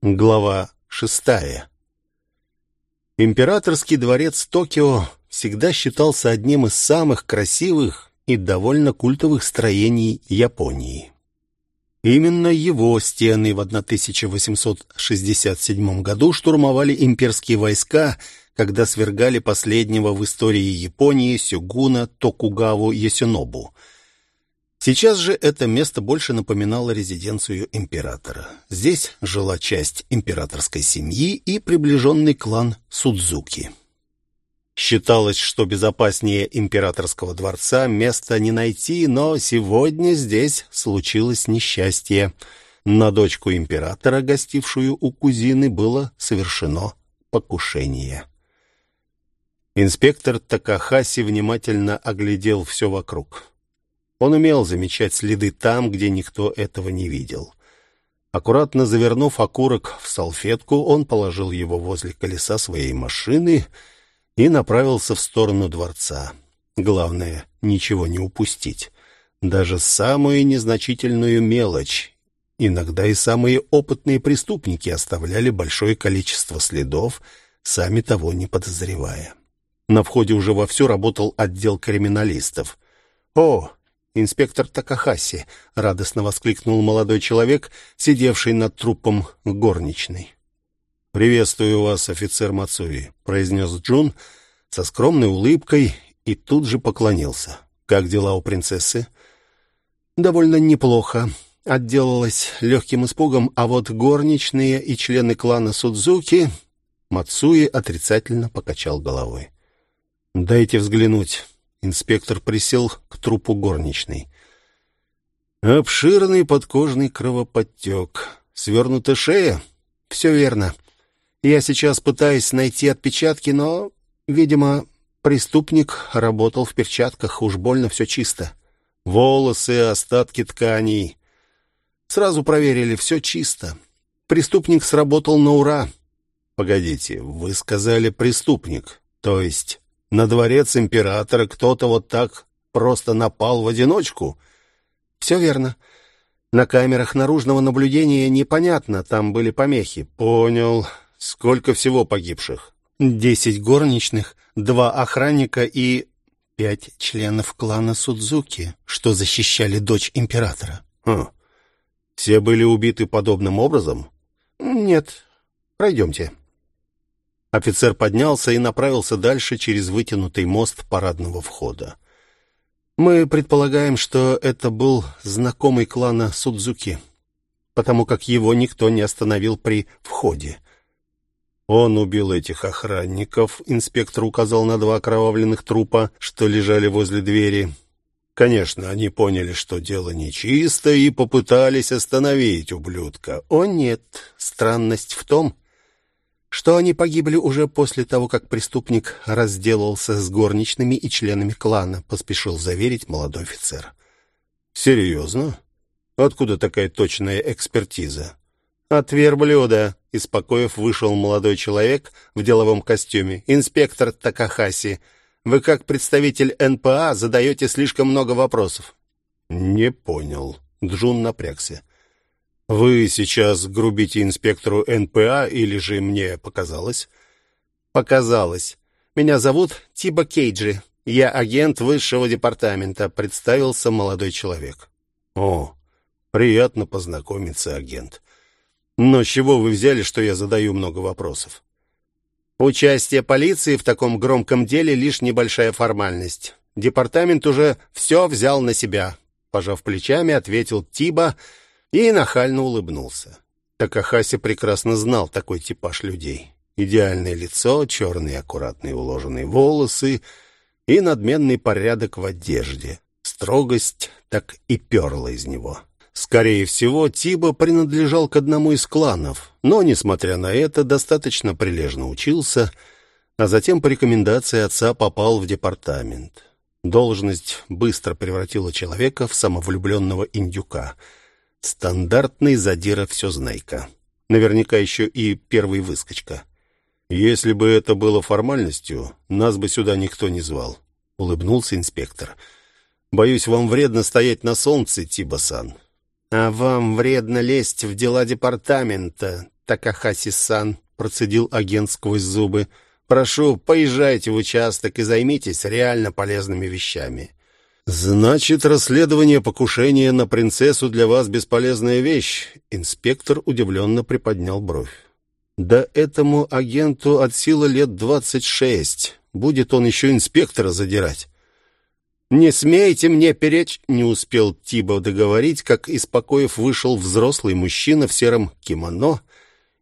Глава шестая. Императорский дворец Токио всегда считался одним из самых красивых и довольно культовых строений Японии. Именно его стены в 1867 году штурмовали имперские войска, когда свергали последнего в истории Японии сёгуна Токугаву Ясунобу – Сейчас же это место больше напоминало резиденцию императора. Здесь жила часть императорской семьи и приближенный клан Судзуки. Считалось, что безопаснее императорского дворца места не найти, но сегодня здесь случилось несчастье. На дочку императора, гостившую у кузины, было совершено покушение. Инспектор Такахаси внимательно оглядел все вокруг. Он умел замечать следы там, где никто этого не видел. Аккуратно завернув окурок в салфетку, он положил его возле колеса своей машины и направился в сторону дворца. Главное, ничего не упустить. Даже самую незначительную мелочь. Иногда и самые опытные преступники оставляли большое количество следов, сами того не подозревая. На входе уже вовсю работал отдел криминалистов. «О, инспектор Такахаси!» — радостно воскликнул молодой человек, сидевший над трупом горничной. «Приветствую вас, офицер Мацуи», — произнес Джун со скромной улыбкой и тут же поклонился. «Как дела у принцессы?» «Довольно неплохо», отделалась легким испугом, а вот горничные и члены клана Судзуки Мацуи отрицательно покачал головой. «Дайте взглянуть». Инспектор присел к трупу горничной. Обширный подкожный кровоподтек. Свернута шея? Все верно. Я сейчас пытаюсь найти отпечатки, но, видимо, преступник работал в перчатках, уж больно все чисто. Волосы, остатки тканей. Сразу проверили, все чисто. Преступник сработал на ура. Погодите, вы сказали преступник, то есть на дворец императора кто-то вот так просто напал в одиночку? Все верно. На камерах наружного наблюдения непонятно, там были помехи. Понял. Сколько всего погибших? Десять горничных, два охранника и пять членов клана Судзуки, что защищали дочь императора. Хм. Все были убиты подобным образом? Нет. Пройдемте. Офицер поднялся и направился дальше через вытянутый мост парадного входа. Мы предполагаем, что это был знакомый клана Судзуки, потому как его никто не остановил при входе. Он убил этих охранников, инспектор указал на два окровавленных трупа, что лежали возле двери. Конечно, они поняли, что дело нечисто, и попытались остановить ублюдка. О нет, странность в том, что они погибли уже после того, как преступник разделался с горничными и членами клана, поспешил заверить молодой офицер. Серьезно? Откуда такая точная экспертиза? От верблюда, из покоев вышел молодой человек в деловом костюме. Инспектор Такахаси, вы как представитель НПА задаете слишком много вопросов. Не понял. Джун напрягся. Вы сейчас грубите инспектору НПА или же мне показалось? Показалось. Меня зовут Тиба Кейджи. Я агент высшего департамента, представился молодой человек. О, приятно познакомиться, агент. Но с чего вы взяли, что я задаю много вопросов? Участие полиции в таком громком деле лишь небольшая формальность. Департамент уже все взял на себя, пожав плечами, ответил Тиба и нахально улыбнулся. Такахаси прекрасно знал такой типаж людей. Идеальное лицо, черные аккуратные уложенные волосы и надменный порядок в одежде. Строгость так и перла из него. Скорее всего, Тиба принадлежал к одному из кланов, но, несмотря на это, достаточно прилежно учился, а затем по рекомендации отца попал в департамент. Должность быстро превратила человека в самовлюбленного индюка — Стандартный задира все знайка. Наверняка еще и первый выскочка. Если бы это было формальностью, нас бы сюда никто не звал. Улыбнулся инспектор. Боюсь, вам вредно стоять на солнце, Тиба-сан. А вам вредно лезть в дела департамента. Такахаси-сан», — процедил агент сквозь зубы. «Прошу, поезжайте в участок и займитесь реально полезными вещами». «Значит, расследование покушения на принцессу для вас бесполезная вещь?» Инспектор удивленно приподнял бровь. «Да этому агенту от силы лет двадцать шесть. Будет он еще инспектора задирать». «Не смейте мне перечь!» — не успел Тибо договорить, как из покоев вышел взрослый мужчина в сером кимоно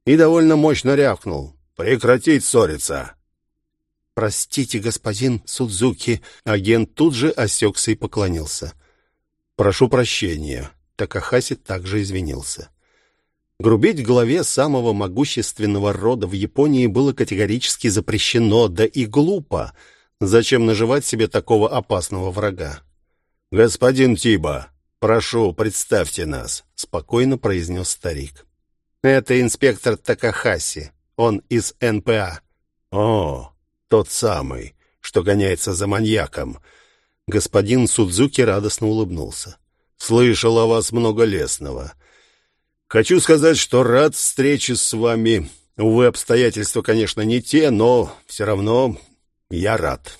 и довольно мощно рявкнул. «Прекратить ссориться! «Простите, господин Судзуки». Агент тут же осекся и поклонился. «Прошу прощения». Такахаси также извинился. Грубить главе самого могущественного рода в Японии было категорически запрещено, да и глупо. Зачем наживать себе такого опасного врага? «Господин Тиба, прошу, представьте нас», — спокойно произнес старик. «Это инспектор Такахаси. Он из НПА». «О, тот самый, что гоняется за маньяком. Господин Судзуки радостно улыбнулся. Слышал о вас много лесного. Хочу сказать, что рад встрече с вами. Увы, обстоятельства, конечно, не те, но все равно я рад.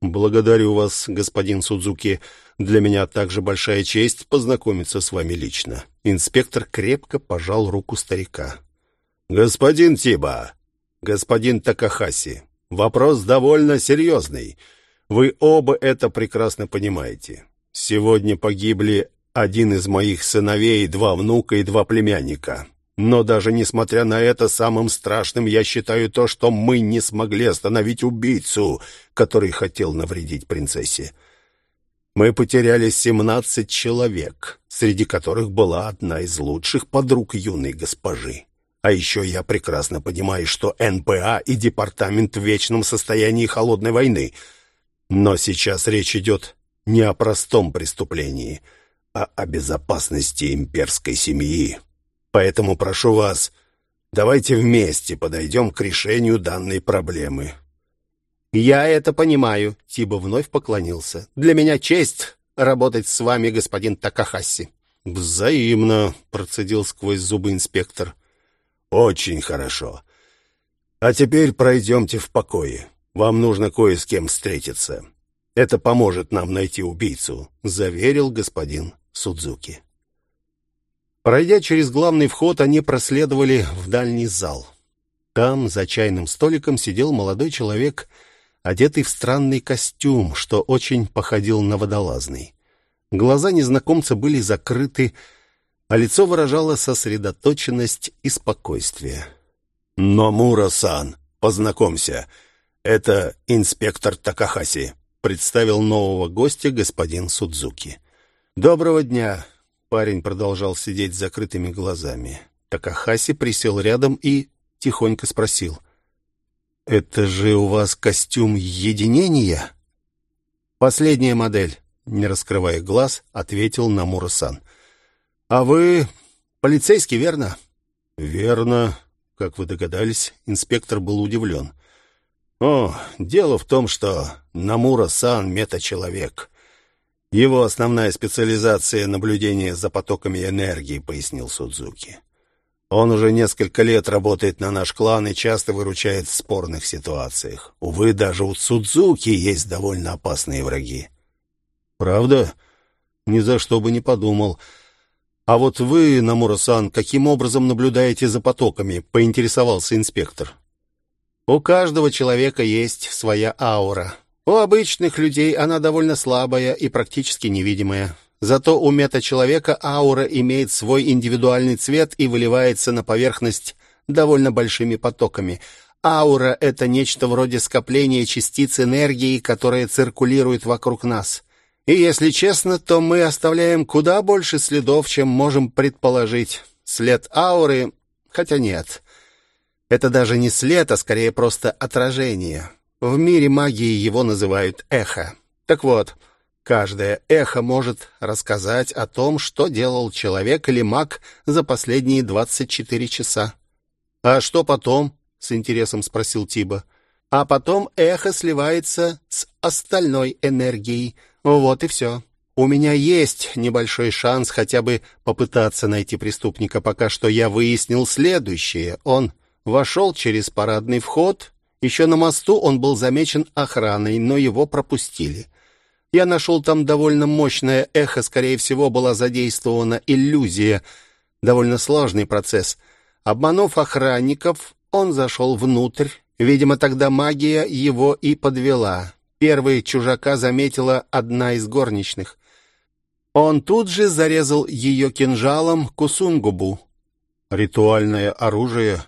Благодарю вас, господин Судзуки. Для меня также большая честь познакомиться с вами лично. Инспектор крепко пожал руку старика. Господин Тиба, господин Такахаси, Вопрос довольно серьезный. Вы оба это прекрасно понимаете. Сегодня погибли один из моих сыновей, два внука и два племянника. Но даже несмотря на это, самым страшным я считаю то, что мы не смогли остановить убийцу, который хотел навредить принцессе. Мы потеряли 17 человек, среди которых была одна из лучших подруг юной госпожи. А еще я прекрасно понимаю, что НПА и департамент в вечном состоянии холодной войны. Но сейчас речь идет не о простом преступлении, а о безопасности имперской семьи. Поэтому прошу вас, давайте вместе подойдем к решению данной проблемы. «Я это понимаю», — Тиба вновь поклонился. «Для меня честь работать с вами, господин Такахаси». «Взаимно», — процедил сквозь зубы инспектор. «Очень хорошо. А теперь пройдемте в покое. Вам нужно кое с кем встретиться. Это поможет нам найти убийцу», — заверил господин Судзуки. Пройдя через главный вход, они проследовали в дальний зал. Там, за чайным столиком, сидел молодой человек, одетый в странный костюм, что очень походил на водолазный. Глаза незнакомца были закрыты, а лицо выражало сосредоточенность и спокойствие. «Номура-сан, познакомься, это инспектор Такахаси», представил нового гостя господин Судзуки. «Доброго дня!» Парень продолжал сидеть с закрытыми глазами. Такахаси присел рядом и тихонько спросил. «Это же у вас костюм единения?» «Последняя модель», — не раскрывая глаз, ответил Намура-сан. «А вы полицейский, верно?» «Верно. Как вы догадались, инспектор был удивлен. «О, дело в том, что Намура-сан — мета-человек. Его основная специализация — наблюдение за потоками энергии», — пояснил Судзуки. «Он уже несколько лет работает на наш клан и часто выручает в спорных ситуациях. Увы, даже у Судзуки есть довольно опасные враги». «Правда? Ни за что бы не подумал». «А вот вы, Намура-сан, каким образом наблюдаете за потоками?» — поинтересовался инспектор. «У каждого человека есть своя аура. У обычных людей она довольно слабая и практически невидимая. Зато у мета-человека аура имеет свой индивидуальный цвет и выливается на поверхность довольно большими потоками. Аура — это нечто вроде скопления частиц энергии, которая циркулирует вокруг нас». И если честно, то мы оставляем куда больше следов, чем можем предположить. След ауры... Хотя нет. Это даже не след, а скорее просто отражение. В мире магии его называют эхо. Так вот, каждое эхо может рассказать о том, что делал человек или маг за последние 24 часа. «А что потом?» — с интересом спросил Тиба. «А потом эхо сливается с остальной энергией». Вот и все. у меня есть небольшой шанс хотя бы попытаться найти преступника, пока что я выяснил следующее. Он вошел через парадный вход. Еще на мосту он был замечен охраной, но его пропустили. Я нашел там довольно мощное эхо, скорее всего, была задействована иллюзия. Довольно сложный процесс. Обманув охранников, он зашел внутрь. Видимо, тогда магия его и подвела. Первый чужака заметила одна из горничных. Он тут же зарезал ее кинжалом Кусунгубу. «Ритуальное оружие?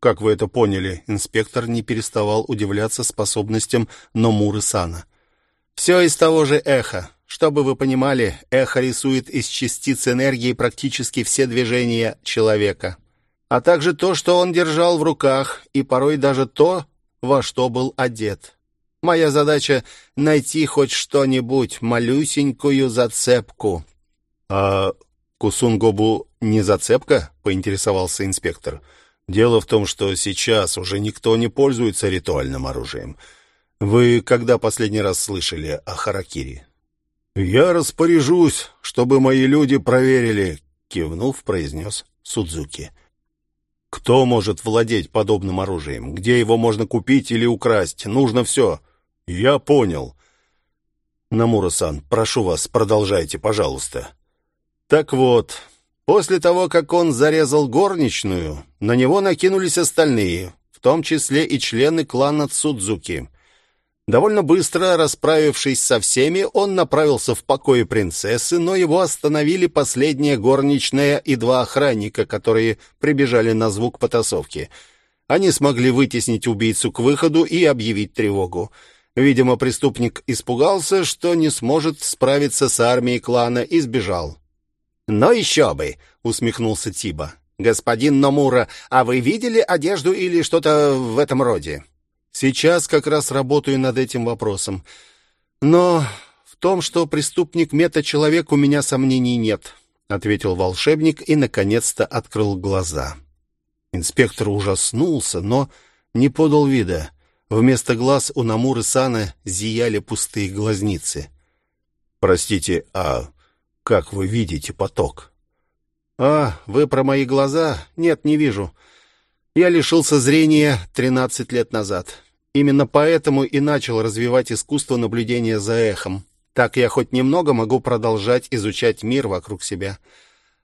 Как вы это поняли?» Инспектор не переставал удивляться способностям Номуры-сана. «Все из того же эха. Чтобы вы понимали, эхо рисует из частиц энергии практически все движения человека, а также то, что он держал в руках, и порой даже то, во что был одет. Моя задача — найти хоть что-нибудь, малюсенькую зацепку». «А Кусунгобу не зацепка?» — поинтересовался инспектор. «Дело в том, что сейчас уже никто не пользуется ритуальным оружием. Вы когда последний раз слышали о Харакири?» «Я распоряжусь, чтобы мои люди проверили», — кивнув, произнес Судзуки. «Кто может владеть подобным оружием? Где его можно купить или украсть? Нужно все. «Я понял». «Намура-сан, прошу вас, продолжайте, пожалуйста». «Так вот, после того, как он зарезал горничную, на него накинулись остальные, в том числе и члены клана Цудзуки. Довольно быстро, расправившись со всеми, он направился в покое принцессы, но его остановили последняя горничная и два охранника, которые прибежали на звук потасовки. Они смогли вытеснить убийцу к выходу и объявить тревогу. Видимо, преступник испугался, что не сможет справиться с армией клана и сбежал. «Но еще бы!» — усмехнулся Тиба. «Господин Номура, а вы видели одежду или что-то в этом роде?» «Сейчас как раз работаю над этим вопросом. Но в том, что преступник мета-человек, у меня сомнений нет», — ответил волшебник и, наконец-то, открыл глаза. Инспектор ужаснулся, но не подал вида. Вместо глаз у Намуры Сана зияли пустые глазницы. «Простите, а как вы видите поток?» «А, вы про мои глаза? Нет, не вижу. Я лишился зрения 13 лет назад. Именно поэтому и начал развивать искусство наблюдения за эхом. Так я хоть немного могу продолжать изучать мир вокруг себя.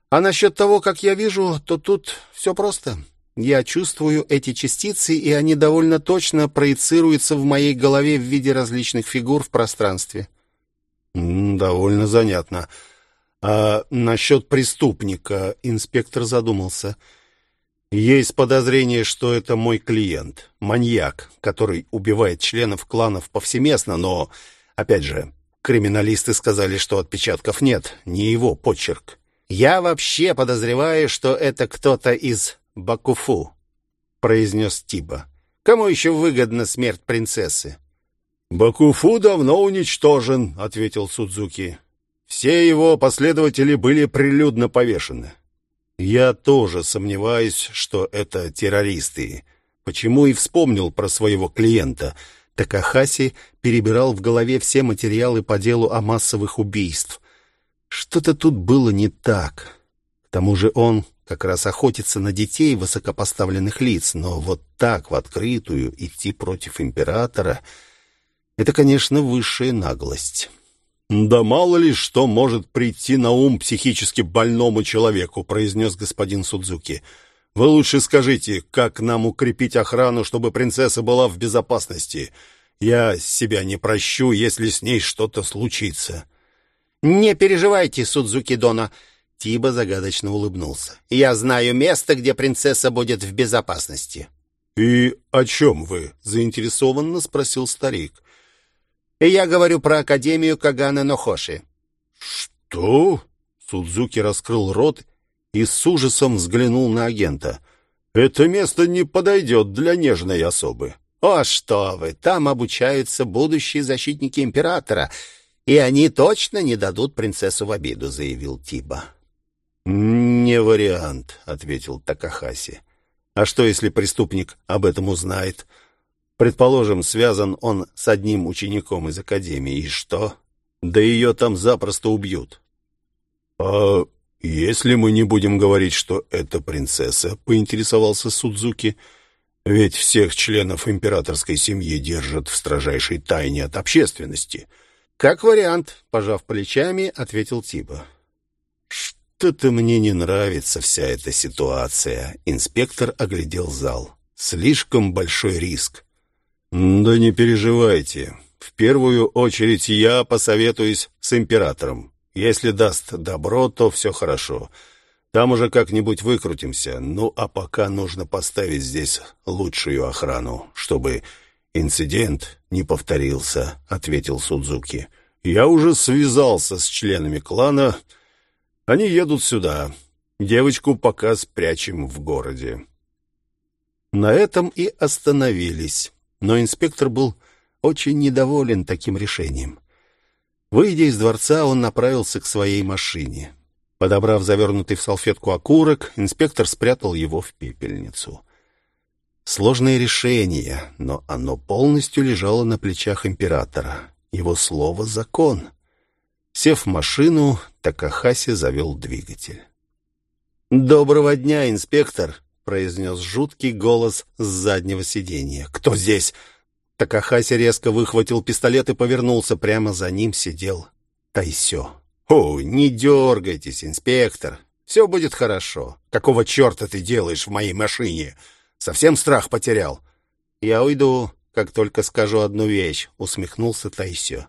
А насчет того, как я вижу, то тут все просто. Я чувствую эти частицы, и они довольно точно проецируются в моей голове в виде различных фигур в пространстве. «Довольно занятно. А насчет преступника?» Инспектор задумался. «Есть подозрение, что это мой клиент, маньяк, который убивает членов кланов повсеместно, но, опять же, криминалисты сказали, что отпечатков нет, не его почерк. Я вообще подозреваю, что это кто-то из Бакуфу», — произнес Тиба. «Кому еще выгодна смерть принцессы?» «Бакуфу давно уничтожен», — ответил Судзуки. «Все его последователи были прилюдно повешены. Я тоже сомневаюсь, что это террористы. Почему и вспомнил про своего клиента?» Такахаси перебирал в голове все материалы по делу о массовых убийствах. Что-то тут было не так. К тому же он как раз охотиться на детей высокопоставленных лиц, но вот так в открытую идти против императора — это, конечно, высшая наглость. «Да мало ли что может прийти на ум психически больному человеку», — произнес господин Судзуки. «Вы лучше скажите, как нам укрепить охрану, чтобы принцесса была в безопасности? Я себя не прощу, если с ней что-то случится». «Не переживайте, Судзуки Дона», Тиба загадочно улыбнулся. «Я знаю место, где принцесса будет в безопасности». «И о чем вы?» — заинтересованно спросил старик. «Я говорю про Академию Кагана Нохоши». «Что?» — Судзуки раскрыл рот и с ужасом взглянул на агента. «Это место не подойдет для нежной особы». «О, что вы! Там обучаются будущие защитники императора, и они точно не дадут принцессу в обиду», — заявил Тиба. «Не вариант», — ответил Такахаси. «А что, если преступник об этом узнает? Предположим, связан он с одним учеником из академии, и что? Да ее там запросто убьют. А если мы не будем говорить, что это принцесса, поинтересовался Судзуки, ведь всех членов императорской семьи держат в строжайшей тайне от общественности. Как вариант, пожав плечами, ответил Тиба. Что-то мне не нравится вся эта ситуация. Инспектор оглядел зал. Слишком большой риск. Да не переживайте. В первую очередь я посоветуюсь с императором. Если даст добро, то все хорошо. Там уже как-нибудь выкрутимся. Ну, а пока нужно поставить здесь лучшую охрану, чтобы инцидент не повторился, — ответил Судзуки. Я уже связался с членами клана. Они едут сюда. Девочку пока спрячем в городе. На этом и остановились. Но инспектор был очень недоволен таким решением. Выйдя из дворца, он направился к своей машине. Подобрав завернутый в салфетку окурок, инспектор спрятал его в пепельницу. Сложное решение, но оно полностью лежало на плечах императора. Его слово — закон. Сев в машину, Такахаси завел двигатель. «Доброго дня, инспектор!» — произнес жуткий голос с заднего сиденья. «Кто здесь?» Такахаси резко выхватил пистолет и повернулся. Прямо за ним сидел Тайсё. «О, не дергайтесь, инспектор. Все будет хорошо. Какого черта ты делаешь в моей машине? Совсем страх потерял?» «Я уйду, как только скажу одну вещь», — усмехнулся Тайсё.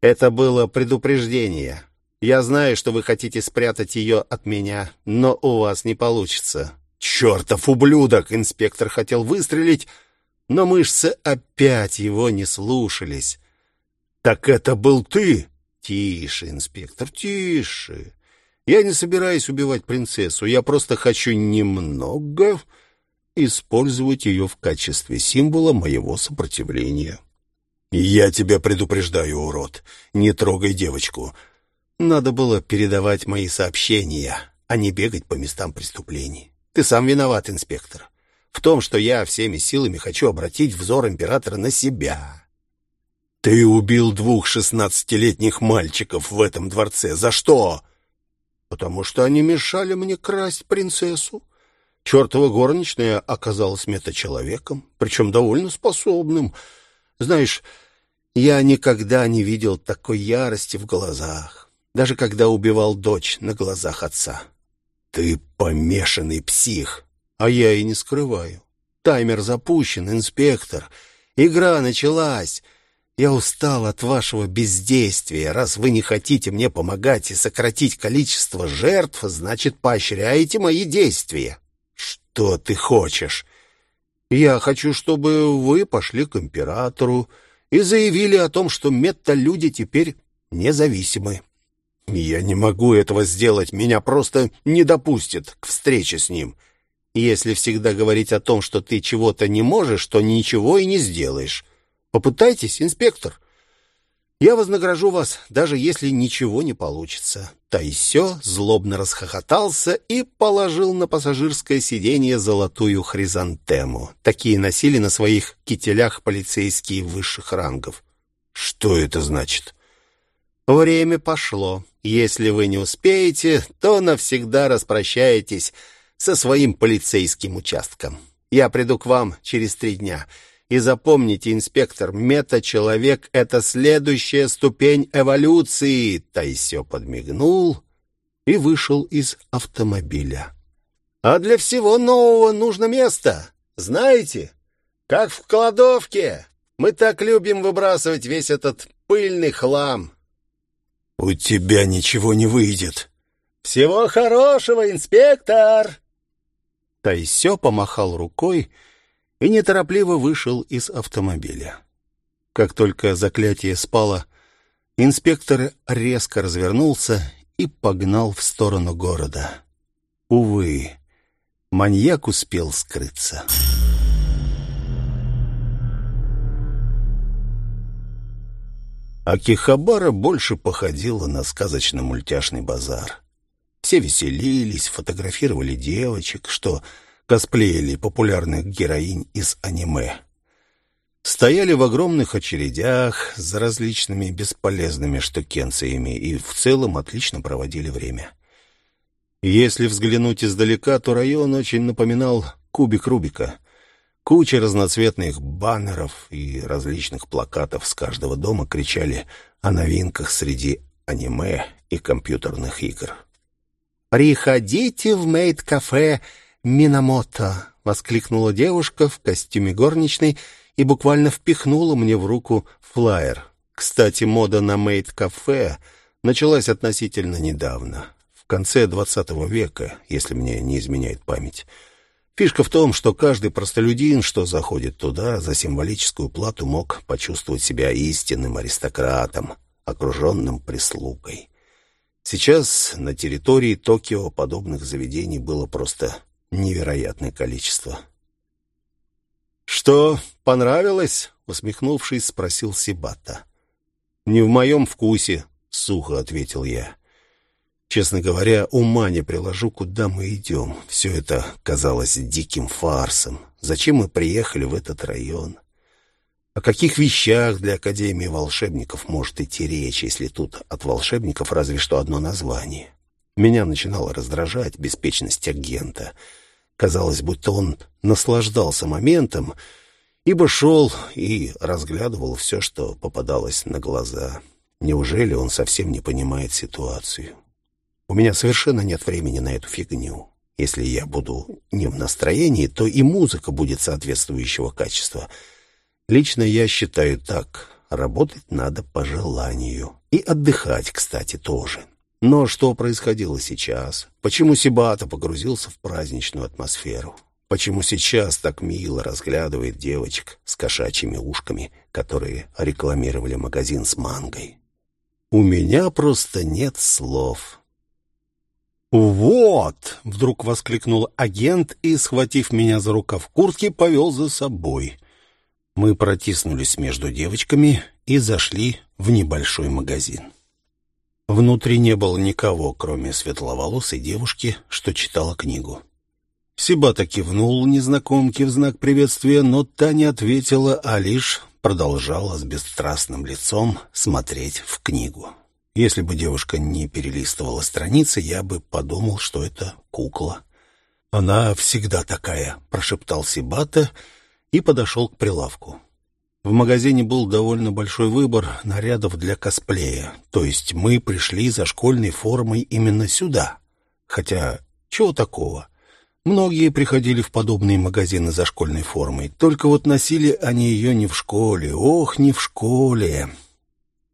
«Это было предупреждение. Я знаю, что вы хотите спрятать ее от меня, но у вас не получится». «Чертов ублюдок!» — инспектор хотел выстрелить, но мышцы опять его не слушались. «Так это был ты!» «Тише, инспектор, тише. Я не собираюсь убивать принцессу. Я просто хочу немного использовать ее в качестве символа моего сопротивления». «Я тебя предупреждаю, урод. Не трогай девочку. Надо было передавать мои сообщения, а не бегать по местам преступлений. Ты сам виноват, инспектор в том, что я всеми силами хочу обратить взор императора на себя. Ты убил двух шестнадцатилетних мальчиков в этом дворце. За что? Потому что они мешали мне красть принцессу. Чертова горничная оказалась метачеловеком, причем довольно способным. Знаешь, я никогда не видел такой ярости в глазах, даже когда убивал дочь на глазах отца. Ты помешанный псих. А я и не скрываю. Таймер запущен, инспектор. Игра началась. Я устал от вашего бездействия. Раз вы не хотите мне помогать и сократить количество жертв, значит, поощряете мои действия. Что ты хочешь? Я хочу, чтобы вы пошли к императору и заявили о том, что мета-люди теперь независимы. Я не могу этого сделать, меня просто не допустят к встрече с ним. Если всегда говорить о том, что ты чего-то не можешь, то ничего и не сделаешь. Попытайтесь, инспектор. Я вознагражу вас, даже если ничего не получится. Тайсё злобно расхохотался и положил на пассажирское сиденье золотую хризантему. Такие носили на своих кителях полицейские высших рангов. Что это значит? Время пошло. Если вы не успеете, то навсегда распрощаетесь со своим полицейским участком. Я приду к вам через три дня. И запомните, инспектор, мета-человек — это следующая ступень эволюции. Тайсё подмигнул и вышел из автомобиля. А для всего нового нужно место. Знаете, как в кладовке. Мы так любим выбрасывать весь этот пыльный хлам. У тебя ничего не выйдет. Всего хорошего, инспектор! Тайсё помахал рукой и неторопливо вышел из автомобиля. Как только заклятие спало, инспектор резко развернулся и погнал в сторону города. Увы, маньяк успел скрыться. Акихабара больше походила на сказочно-мультяшный базар. Все веселились, фотографировали девочек, что косплеили популярных героинь из аниме. стояли в огромных очередях за различными бесполезными штукенциями и в целом отлично проводили время. Если взглянуть издалека, то район очень напоминал кубик Рубика. Куча разноцветных баннеров и различных плакатов с каждого дома кричали о новинках среди аниме и компьютерных игр. «Приходите в мейд-кафе Минамото!» — воскликнула девушка в костюме горничной и буквально впихнула мне в руку флаер. Кстати, мода на мейд-кафе началась относительно недавно конце XX века, если мне не изменяет память. Фишка в том, что каждый простолюдин, что заходит туда, за символическую плату мог почувствовать себя истинным аристократом, окруженным прислугой. Сейчас на территории Токио подобных заведений было просто невероятное количество. «Что, понравилось?» — усмехнувшись, спросил Сибата. «Не в моем вкусе», — сухо ответил я. Честно говоря, ума не приложу, куда мы идем. Все это казалось диким фарсом. Зачем мы приехали в этот район? О каких вещах для Академии волшебников может идти речь, если тут от волшебников разве что одно название? Меня начинало раздражать беспечность агента. Казалось, будто он наслаждался моментом, ибо шел и разглядывал все, что попадалось на глаза. Неужели он совсем не понимает ситуацию? У меня совершенно нет времени на эту фигню. Если я буду не в настроении, то и музыка будет соответствующего качества. Лично я считаю так. Работать надо по желанию. И отдыхать, кстати, тоже. Но что происходило сейчас? Почему Сибата погрузился в праздничную атмосферу? Почему сейчас так мило разглядывает девочек с кошачьими ушками, которые рекламировали магазин с мангой? У меня просто нет слов. «Вот!» — вдруг воскликнул агент и, схватив меня за рукав куртки, повел за собой. Мы протиснулись между девочками и зашли в небольшой магазин. Внутри не было никого, кроме светловолосой девушки, что читала книгу. Сибата кивнул незнакомке в знак приветствия, но та не ответила, а лишь продолжала с бесстрастным лицом смотреть в книгу. Если бы девушка не перелистывала страницы, я бы подумал, что это кукла. «Она всегда такая», — прошептал Сибата и подошел к прилавку. В магазине был довольно большой выбор нарядов для косплея, то есть мы пришли за школьной формой именно сюда. Хотя, чего такого? Многие приходили в подобные магазины за школьной формой, только вот носили они ее не в школе, ох, не в школе.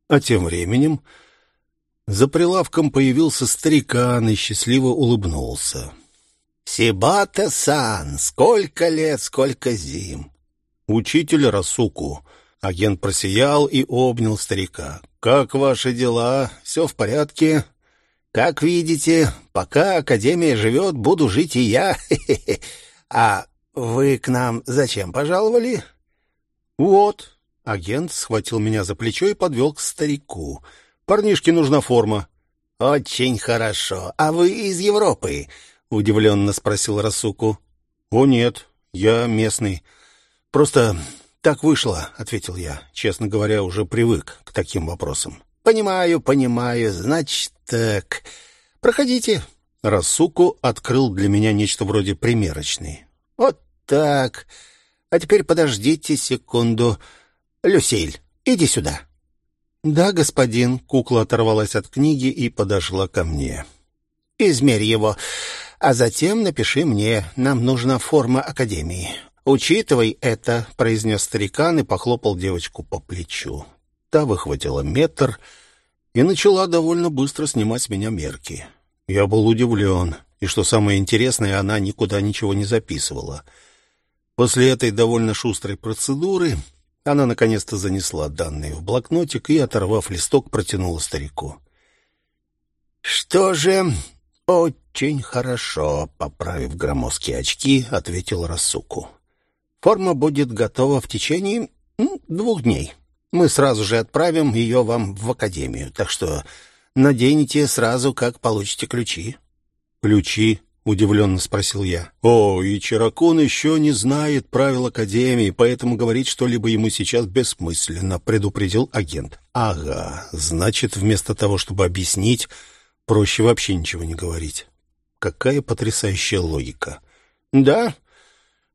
А тем временем за прилавком появился старикан и счастливо улыбнулся. «Сибата-сан, сколько лет, сколько зим!» «Учитель Расуку». Агент просиял и обнял старика. «Как ваши дела? Все в порядке?» «Как видите, пока Академия живет, буду жить и я. А вы к нам зачем пожаловали?» «Вот». Агент схватил меня за плечо и подвел к старику. Парнишке нужна форма». «Очень хорошо. А вы из Европы?» — удивленно спросил Расуку. «О, нет, я местный. Просто так вышло», — ответил я. Честно говоря, уже привык к таким вопросам. «Понимаю, понимаю. Значит, так. Проходите». Расуку открыл для меня нечто вроде примерочной. «Вот так. А теперь подождите секунду. Люсиль, иди сюда». «Да, господин». Кукла оторвалась от книги и подошла ко мне. «Измерь его, а затем напиши мне. Нам нужна форма Академии. Учитывай это», — произнес старикан и похлопал девочку по плечу. Та выхватила метр и начала довольно быстро снимать с меня мерки. Я был удивлен, и, что самое интересное, она никуда ничего не записывала. После этой довольно шустрой процедуры она наконец-то занесла данные в блокнотик и, оторвав листок, протянула старику. «Что же, очень хорошо», — поправив громоздкие очки, ответил Расуку. «Форма будет готова в течение двух дней. Мы сразу же отправим ее вам в академию, так что наденете сразу, как получите ключи». «Ключи?» —— удивленно спросил я. «О, и Чаракун еще не знает правил Академии, поэтому говорить что-либо ему сейчас бессмысленно», — предупредил агент. «Ага, значит, вместо того, чтобы объяснить, проще вообще ничего не говорить. Какая потрясающая логика». «Да?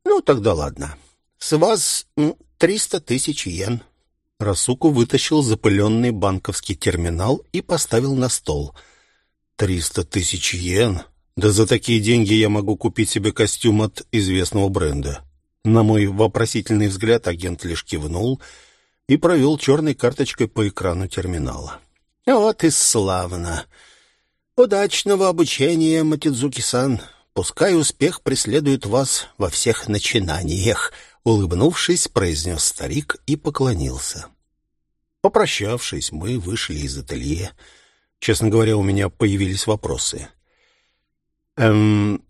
Ну, тогда ладно. С вас триста тысяч йен». Расуку вытащил запыленный банковский терминал и поставил на стол. «Триста тысяч йен? Да за такие деньги я могу купить себе костюм от известного бренда». На мой вопросительный взгляд агент лишь кивнул и провел черной карточкой по экрану терминала. «Вот и славно! Удачного обучения, Матидзуки-сан! Пускай успех преследует вас во всех начинаниях!» Улыбнувшись, произнес старик и поклонился. Попрощавшись, мы вышли из ателье. Честно говоря, у меня появились вопросы. «Эм,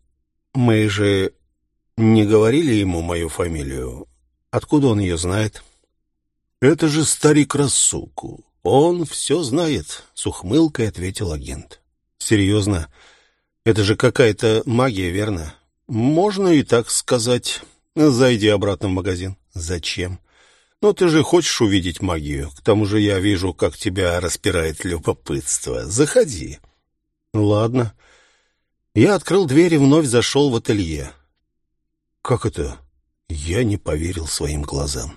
мы же не говорили ему мою фамилию. Откуда он ее знает?» «Это же старик Рассуку. Он все знает», — с ухмылкой ответил агент. «Серьезно? Это же какая-то магия, верно?» «Можно и так сказать». Зайди обратно в магазин. Зачем? Но ты же хочешь увидеть магию. К тому же я вижу, как тебя распирает любопытство. Заходи. Ладно. Я открыл дверь и вновь зашел в ателье. Как это? Я не поверил своим глазам.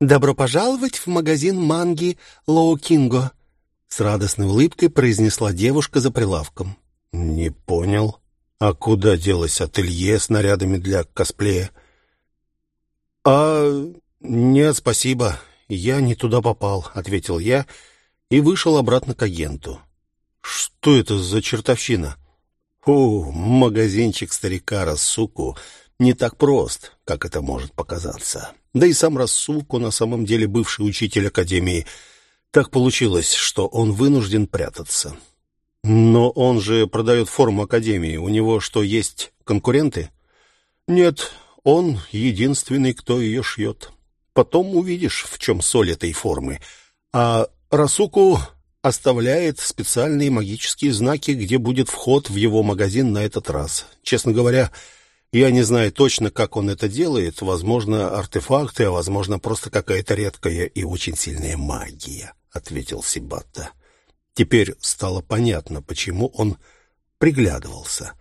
«Добро пожаловать в магазин манги Лоу Кинго», — с радостной улыбкой произнесла девушка за прилавком. «Не понял. А куда делось ателье с нарядами для косплея?» «А нет, спасибо, я не туда попал», — ответил я и вышел обратно к агенту. «Что это за чертовщина?» «О, магазинчик старика Рассуку не так прост, как это может показаться. Да и сам Рассуку на самом деле бывший учитель Академии. Так получилось, что он вынужден прятаться. Но он же продает форму Академии. У него что, есть конкуренты?» «Нет, он единственный, кто ее шьет. Потом увидишь, в чем соль этой формы. А Расуку оставляет специальные магические знаки, где будет вход в его магазин на этот раз. Честно говоря, я не знаю точно, как он это делает. Возможно, артефакты, а возможно, просто какая-то редкая и очень сильная магия, — ответил Сибатта. Теперь стало понятно, почему он приглядывался.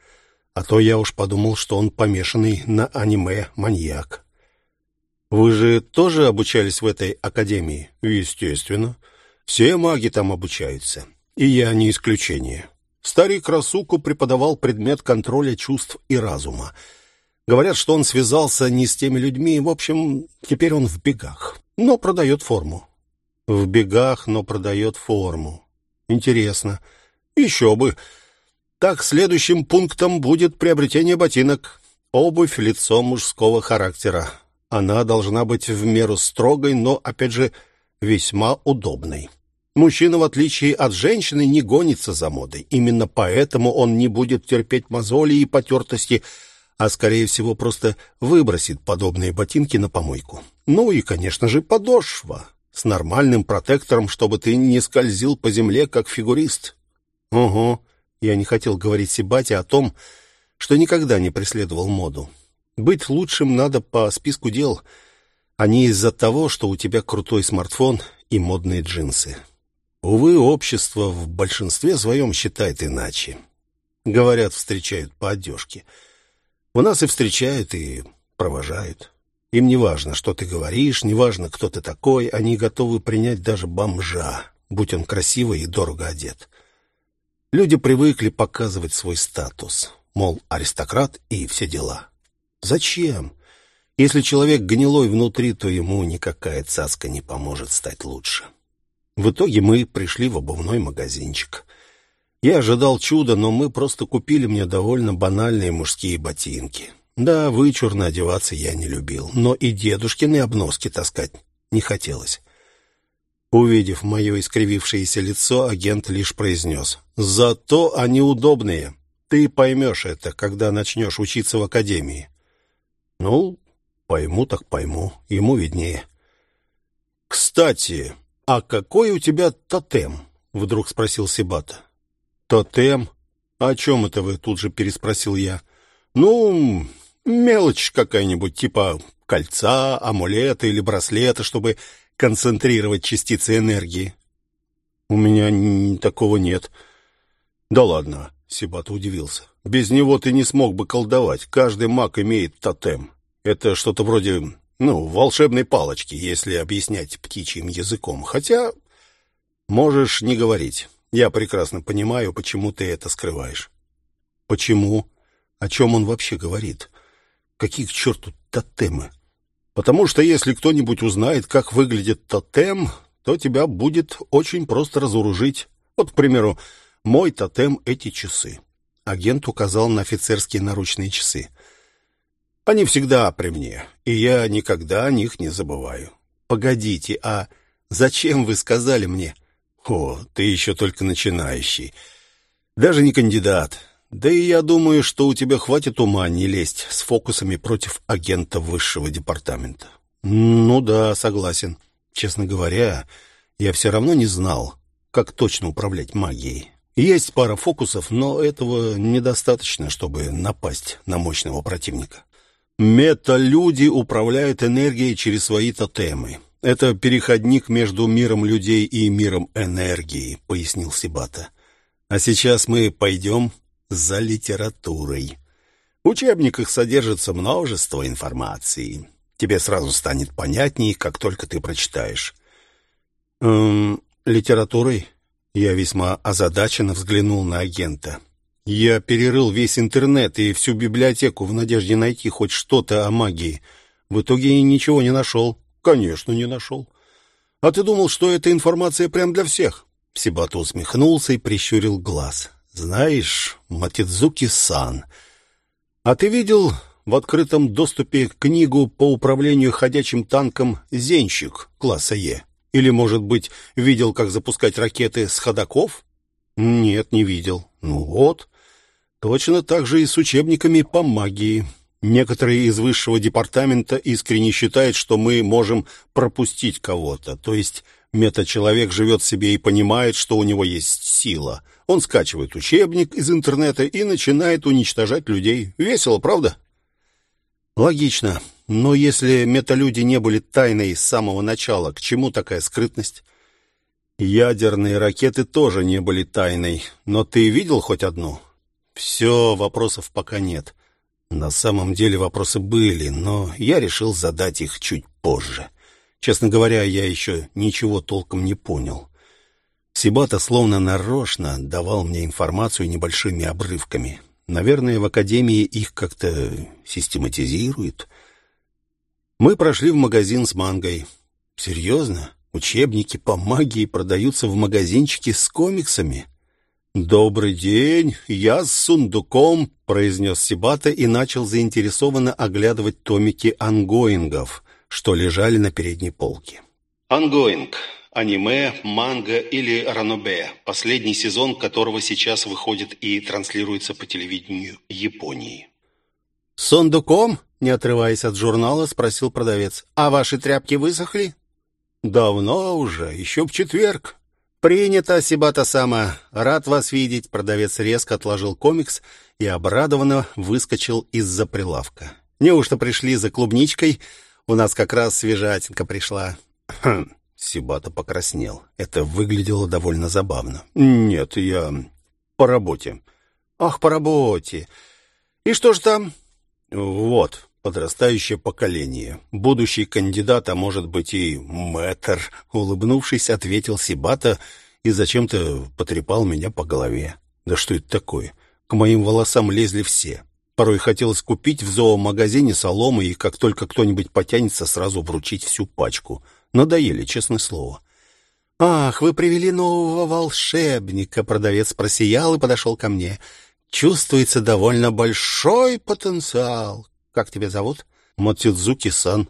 А то я уж подумал, что он помешанный на аниме-маньяк. Вы же тоже обучались в этой академии? Естественно. Все маги там обучаются. И я не исключение. Старик Расуку преподавал предмет контроля чувств и разума. Говорят, что он связался не с теми людьми. В общем, теперь он в бегах. Но продает форму. В бегах, но продает форму. Интересно. Еще бы. Так, следующим пунктом будет приобретение ботинок. Обувь, лицо мужского характера. Она должна быть в меру строгой, но, опять же, весьма удобной. Мужчина, в отличие от женщины, не гонится за модой. Именно поэтому он не будет терпеть мозоли и потертости, а, скорее всего, просто выбросит подобные ботинки на помойку. Ну и, конечно же, подошва с нормальным протектором, чтобы ты не скользил по земле, как фигурист. Угу. Я не хотел говорить Сибате о том, что никогда не преследовал моду. Быть лучшим надо по списку дел, а не из-за того, что у тебя крутой смартфон и модные джинсы. Увы, общество в большинстве своем считает иначе. Говорят, встречают по одежке. У нас и встречают, и провожают. Им не важно, что ты говоришь, не важно, кто ты такой, они готовы принять даже бомжа, будь он красивый и дорого одет. Люди привыкли показывать свой статус, мол, аристократ и все дела. Зачем? Если человек гнилой внутри, то ему никакая цаска не поможет стать лучше. В итоге мы пришли в обувной магазинчик. Я ожидал чуда, но мы просто купили мне довольно банальные мужские ботинки. Да, вычурно одеваться я не любил, но и дедушкины обноски таскать не хотелось. Увидев мое искривившееся лицо, агент лишь произнес. «Зато они удобные. Ты поймешь это, когда начнешь учиться в академии». «Ну, пойму так пойму. Ему виднее». «Кстати, а какой у тебя тотем?» — вдруг спросил Сибата. «Тотем? «О чем это вы?» — тут же переспросил я. «Ну, мелочь какая-нибудь, типа кольца, амулета или браслета, чтобы концентрировать частицы энергии». «У меня такого нет». «Да ладно», — Сибата удивился. «Без него ты не смог бы колдовать. Каждый маг имеет тотем. Это что-то вроде, ну, волшебной палочки, если объяснять птичьим языком. Хотя можешь не говорить. Я прекрасно понимаю, почему ты это скрываешь». «Почему? О чем он вообще говорит? Какие к черту тотемы?» «Потому что если кто-нибудь узнает, как выглядит тотем, то тебя будет очень просто разоружить. Вот, к примеру, мой тотем — эти часы». Агент указал на офицерские наручные часы. «Они всегда при мне, и я никогда о них не забываю». «Погодите, а зачем вы сказали мне?» «О, ты еще только начинающий. Даже не кандидат. Да и я думаю, что у тебя хватит ума не лезть с фокусами против агента высшего департамента». «Ну да, согласен. Честно говоря, я все равно не знал, как точно управлять магией. Есть пара фокусов, но этого недостаточно, чтобы напасть на мощного противника. Мета-люди управляют энергией через свои тотемы. Это переходник между миром людей и миром энергии, пояснил Сибата. А сейчас мы пойдем за литературой. В учебниках содержится множество информации. Тебе сразу станет понятней, как только ты прочитаешь. Эм, литературой? Я весьма озадаченно взглянул на агента. Я перерыл весь интернет и всю библиотеку в надежде найти хоть что-то о магии. В итоге ничего не нашел. Конечно, не нашел. А ты думал, что эта информация прям для всех? Сибата усмехнулся и прищурил глаз. Знаешь, Матидзуки-сан, а ты видел в открытом доступе книгу по управлению ходячим танком «Зенщик» класса Е? Или, может быть, видел, как запускать ракеты с ходаков? Нет, не видел. Ну вот. Точно так же и с учебниками по магии. Некоторые из высшего департамента искренне считают, что мы можем пропустить кого-то. То есть мета-человек живет себе и понимает, что у него есть сила. Он скачивает учебник из интернета и начинает уничтожать людей. Весело, правда? Логично. Но если металюди не были тайной с самого начала, к чему такая скрытность? Ядерные ракеты тоже не были тайной. Но ты видел хоть одну? Все, вопросов пока нет. На самом деле вопросы были, но я решил задать их чуть позже. Честно говоря, я еще ничего толком не понял. Сибата словно нарочно давал мне информацию небольшими обрывками. Наверное, в академии их как-то систематизируют. Мы прошли в магазин с мангой. Серьезно? Учебники по магии продаются в магазинчике с комиксами? «Добрый день, я с сундуком», — произнес Сибата и начал заинтересованно оглядывать томики онгоингов, что лежали на передней полке. Онгоинг — аниме, манга или ранобе, последний сезон которого сейчас выходит и транслируется по телевидению Японии. «Сундуком?» Не отрываясь от журнала, спросил продавец. «А ваши тряпки высохли?» «Давно уже, еще в четверг». «Принято, Сибата-сама. Рад вас видеть». Продавец резко отложил комикс и обрадованно выскочил из-за прилавка. «Неужто пришли за клубничкой? У нас как раз свежатинка пришла». «Хм». Сибата покраснел. Это выглядело довольно забавно. «Нет, я по работе». «Ах, по работе. И что же там?» «Вот» подрастающее поколение. Будущий кандидат, а может быть и мэтр, улыбнувшись, ответил Сибата и зачем-то потрепал меня по голове. Да что это такое? К моим волосам лезли все. Порой хотелось купить в зоомагазине соломы и как только кто-нибудь потянется, сразу вручить всю пачку. Надоели, честное слово. «Ах, вы привели нового волшебника!» Продавец просиял и подошел ко мне. «Чувствуется довольно большой потенциал. Как тебя зовут? Мотидзуки-сан.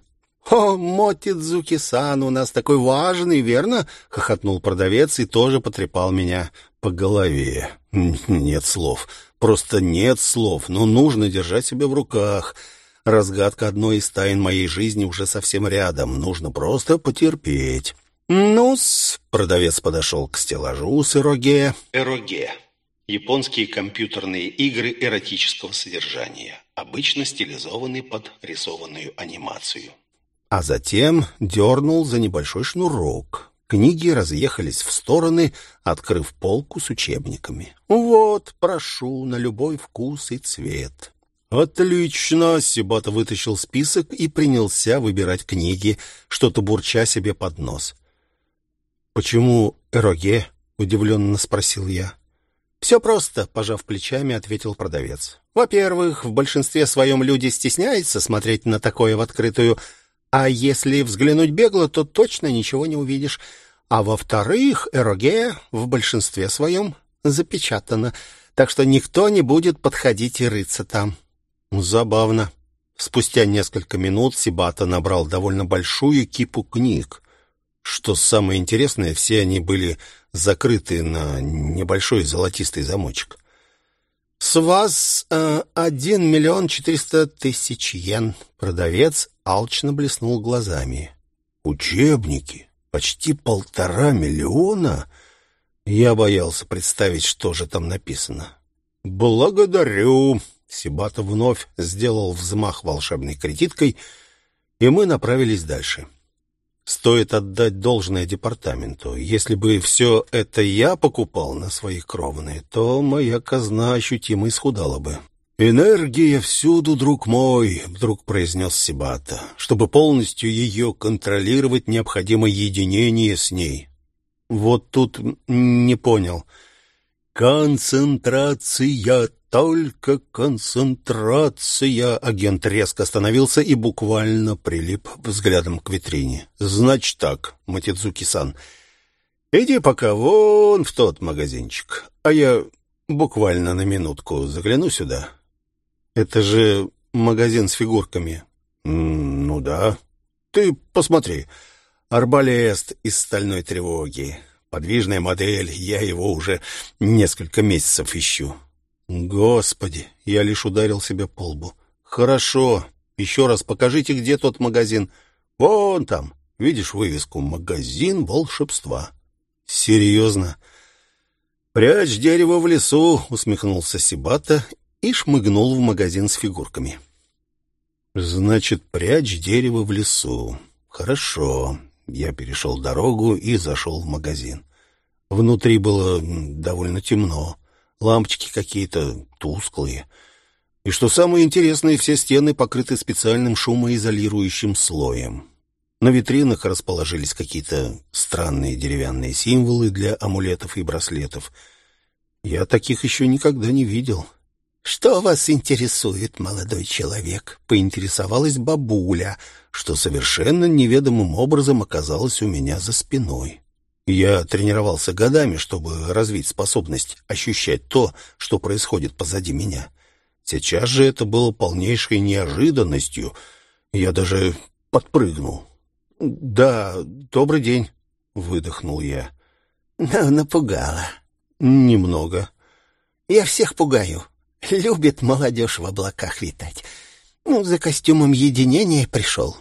«О, Мотидзуки-сан, у нас такой важный, верно?» — хохотнул продавец и тоже потрепал меня по голове. «Нет слов. Просто нет слов, но нужно держать себя в руках. Разгадка одной из тайн моей жизни уже совсем рядом. Нужно просто потерпеть». «Ну-с», — продавец подошел к стеллажу с эроге. «Эроге» Японские компьютерные игры эротического содержания, обычно стилизованы под рисованную анимацию. А затем дернул за небольшой шнурок. Книги разъехались в стороны, открыв полку с учебниками. «Вот, прошу, на любой вкус и цвет». «Отлично!» — Сибата вытащил список и принялся выбирать книги, что-то бурча себе под нос. «Почему эроге?» — удивленно спросил я. «Все просто», — пожав плечами, ответил продавец. «Во-первых, в большинстве своем люди стесняются смотреть на такое в открытую, а если взглянуть бегло, то точно ничего не увидишь. А во-вторых, эроге в большинстве своем запечатано, так что никто не будет подходить и рыться там». Забавно. Спустя несколько минут Сибата набрал довольно большую кипу книг. Что самое интересное, все они были закрыты на небольшой золотистый замочек. «С вас э, один миллион четыреста тысяч йен». Продавец алчно блеснул глазами. «Учебники? Почти полтора миллиона?» Я боялся представить, что же там написано. «Благодарю», Сибата вновь сделал взмах волшебной кредиткой, и мы направились дальше. Стоит отдать должное департаменту. Если бы все это я покупал на свои кровные, то моя казна ощутимо исхудала бы. «Энергия всюду, друг мой», — вдруг произнес Сибата. «Чтобы полностью ее контролировать, необходимо единение с ней». Вот тут не понял. «Концентрация только концентрация. Агент резко остановился и буквально прилип взглядом к витрине. Значит так, Матидзуки-сан, иди пока вон в тот магазинчик, а я буквально на минутку загляну сюда. Это же магазин с фигурками. ну да. Ты посмотри. Арбалест из стальной тревоги. Подвижная модель, я его уже несколько месяцев ищу. Господи, я лишь ударил себя по лбу. Хорошо, еще раз покажите, где тот магазин. Вон там, видишь вывеску «Магазин волшебства». Серьезно? «Прячь дерево в лесу», — усмехнулся Сибата и шмыгнул в магазин с фигурками. «Значит, прячь дерево в лесу. Хорошо». Я перешел дорогу и зашел в магазин. Внутри было довольно темно. Лампочки какие-то тусклые. И что самое интересное, все стены покрыты специальным шумоизолирующим слоем. На витринах расположились какие-то странные деревянные символы для амулетов и браслетов. Я таких еще никогда не видел. «Что вас интересует, молодой человек?» — поинтересовалась бабуля, что совершенно неведомым образом оказалось у меня за спиной. Я тренировался годами, чтобы развить способность ощущать то, что происходит позади меня. Сейчас же это было полнейшей неожиданностью. Я даже подпрыгнул. «Да, добрый день», — выдохнул я. «Ну, напугала». «Немного». «Я всех пугаю. Любит молодежь в облаках витать. Ну, за костюмом единения пришел».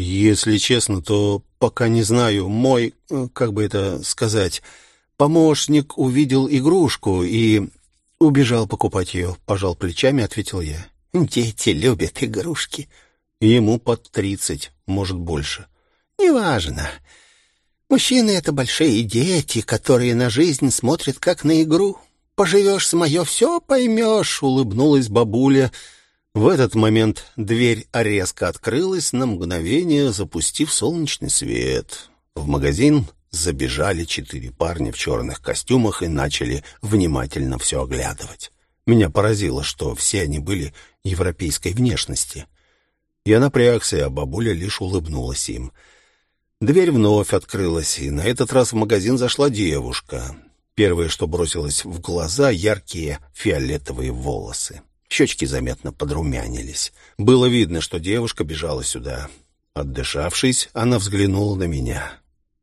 Если честно, то пока не знаю. Мой, э, как бы это сказать, помощник увидел игрушку и убежал покупать ее. Пожал плечами, ответил я. Дети любят игрушки. Ему под тридцать, может, больше. Неважно. Мужчины — это большие дети, которые на жизнь смотрят как на игру. Поживешь с мое, все поймешь, — улыбнулась бабуля, — в этот момент дверь резко открылась, на мгновение запустив солнечный свет. В магазин забежали четыре парня в черных костюмах и начали внимательно все оглядывать. Меня поразило, что все они были европейской внешности. Я напрягся, а бабуля лишь улыбнулась им. Дверь вновь открылась, и на этот раз в магазин зашла девушка. Первое, что бросилось в глаза — яркие фиолетовые волосы. Щечки заметно подрумянились. Было видно, что девушка бежала сюда. Отдышавшись, она взглянула на меня.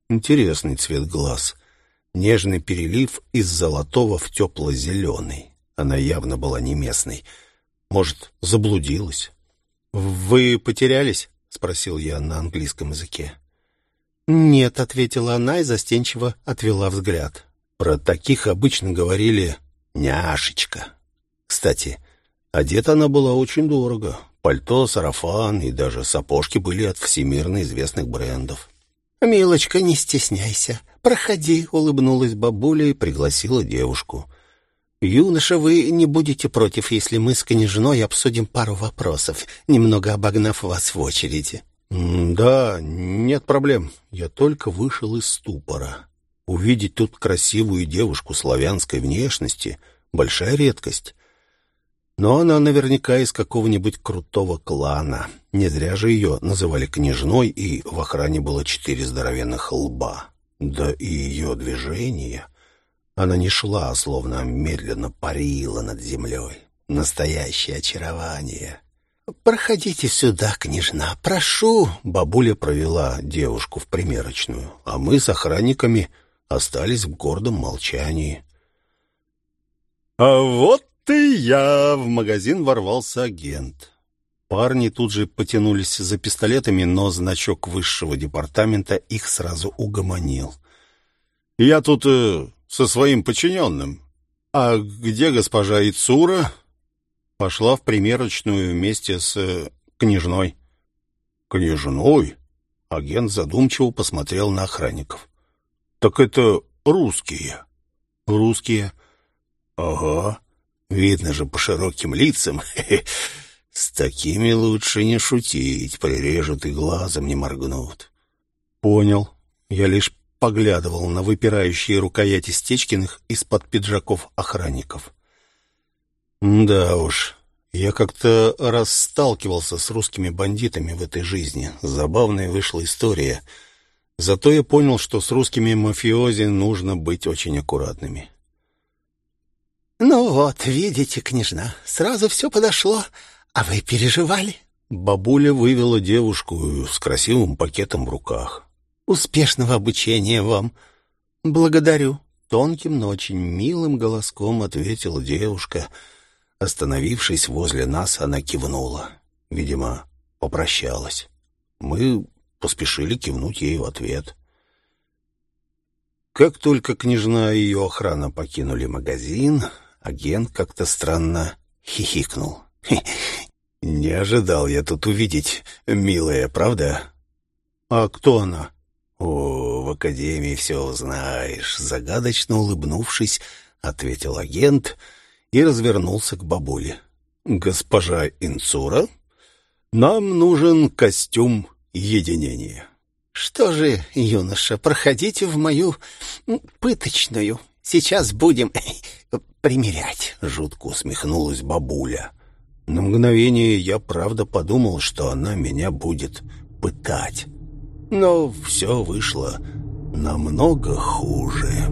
Интересный цвет глаз. Нежный перелив из золотого в тепло-зеленый. Она явно была не местной. Может, заблудилась. «Вы потерялись?» — спросил я на английском языке. «Нет», — ответила она и застенчиво отвела взгляд. Про таких обычно говорили Няшечка. Кстати, одета она была очень дорого. Пальто, сарафан и даже сапожки были от всемирно известных брендов. «Милочка, не стесняйся. Проходи», — улыбнулась бабуля и пригласила девушку. «Юноша, вы не будете против, если мы с княжной обсудим пару вопросов, немного обогнав вас в очереди?» «Да, нет проблем. Я только вышел из ступора. Увидеть тут красивую девушку славянской внешности — большая редкость. Но она наверняка из какого-нибудь крутого клана. Не зря же ее называли княжной, и в охране было четыре здоровенных лба. Да и ее движение... Она не шла, а словно медленно парила над землей. Настоящее очарование. «Проходите сюда, княжна, прошу!» Бабуля провела девушку в примерочную, а мы с охранниками остались в гордом молчании. «А вот «Ты я!» — в магазин ворвался агент. Парни тут же потянулись за пистолетами, но значок высшего департамента их сразу угомонил. «Я тут э, со своим подчиненным. А где госпожа Ицура?» Пошла в примерочную вместе с э, княжной. «Княжной?» Агент задумчиво посмотрел на охранников. «Так это русские». «Русские?» «Ага. Видно же по широким лицам. С такими лучше не шутить, прирежут и глазом не моргнут. Понял. Я лишь поглядывал на выпирающие рукояти Стечкиных из-под пиджаков охранников. Да уж, я как-то раз сталкивался с русскими бандитами в этой жизни. Забавная вышла история. Зато я понял, что с русскими мафиози нужно быть очень аккуратными. «Ну вот, видите, княжна, сразу все подошло. А вы переживали?» Бабуля вывела девушку с красивым пакетом в руках. «Успешного обучения вам!» «Благодарю!» Тонким, но очень милым голоском ответила девушка. Остановившись возле нас, она кивнула. Видимо, попрощалась. Мы поспешили кивнуть ей в ответ. Как только княжна и ее охрана покинули магазин, Агент как-то странно хихикнул. «Не ожидал я тут увидеть, милая, правда?» «А кто она?» «О, в академии все узнаешь», — загадочно улыбнувшись, ответил агент и развернулся к бабуле. «Госпожа Инцура, нам нужен костюм единения». «Что же, юноша, проходите в мою пыточную. Сейчас будем примерять», — жутко усмехнулась бабуля. На мгновение я правда подумал, что она меня будет пытать. Но все вышло намного хуже.